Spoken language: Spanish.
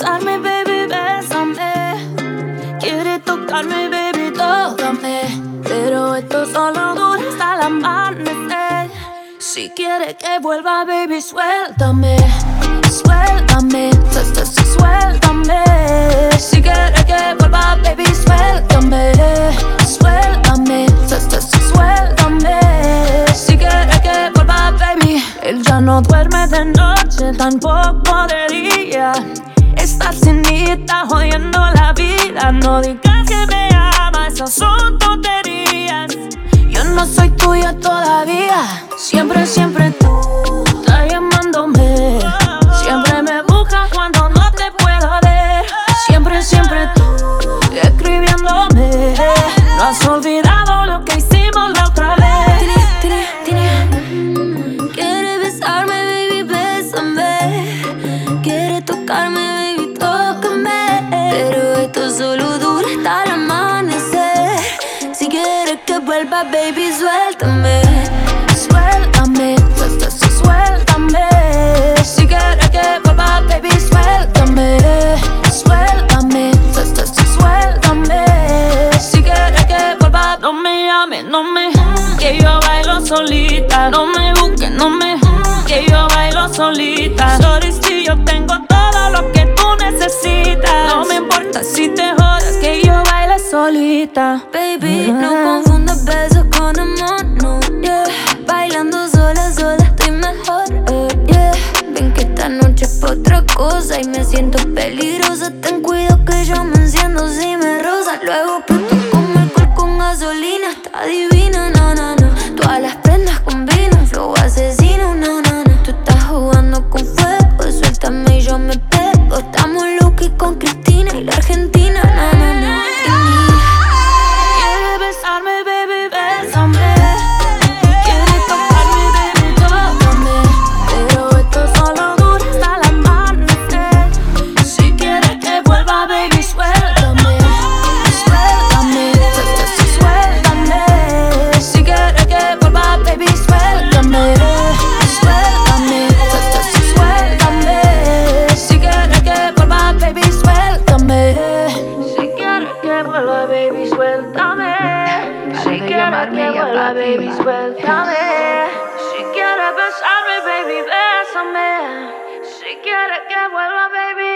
besarme, baby, bésame. Quiere tocarme, baby, tócame. Pero esto solo dura hasta el amanecer. Si quiere que vuelva, baby, suéltame. Suéltame, suéltame. Si quiere que vuelva, baby, suéltame. Suéltame, suéltame. Si quiere que vuelva, baby. Él ya no duerme de noche, tampoco de día. Está jodiendo la vida. No digas que me amas, esas son tonterías. Yo no soy tuya todavía. Siempre, siempre vuelva, baby, suéltame. Suéltame, su- su- suéltame. Si quieres que vuelva, baby, suéltame. Suéltame, su- su- su- suéltame. Si quieres que vuelva, no me llames, no me. Que yo bailo solita. No me busques, no me. Que yo bailo solita. Sorry si yo tengo todo lo que tú necesitas. No me importa si te solita. Baby, no confundas besos con amor, no, yeah. Bailando sola, sola estoy mejor, eh, yeah. Ven que esta noche es pa' otra cosa y me siento peligrosa. Ten cuidado que yo me enciendo si me rosa. Luego pronto como alcohol con gasolina, está divina, vuelva, baby, suéltame. Si quieres que vuelva, baby, suéltame. Si quieres besarme, baby, bésame. Si quieres que vuelva, baby.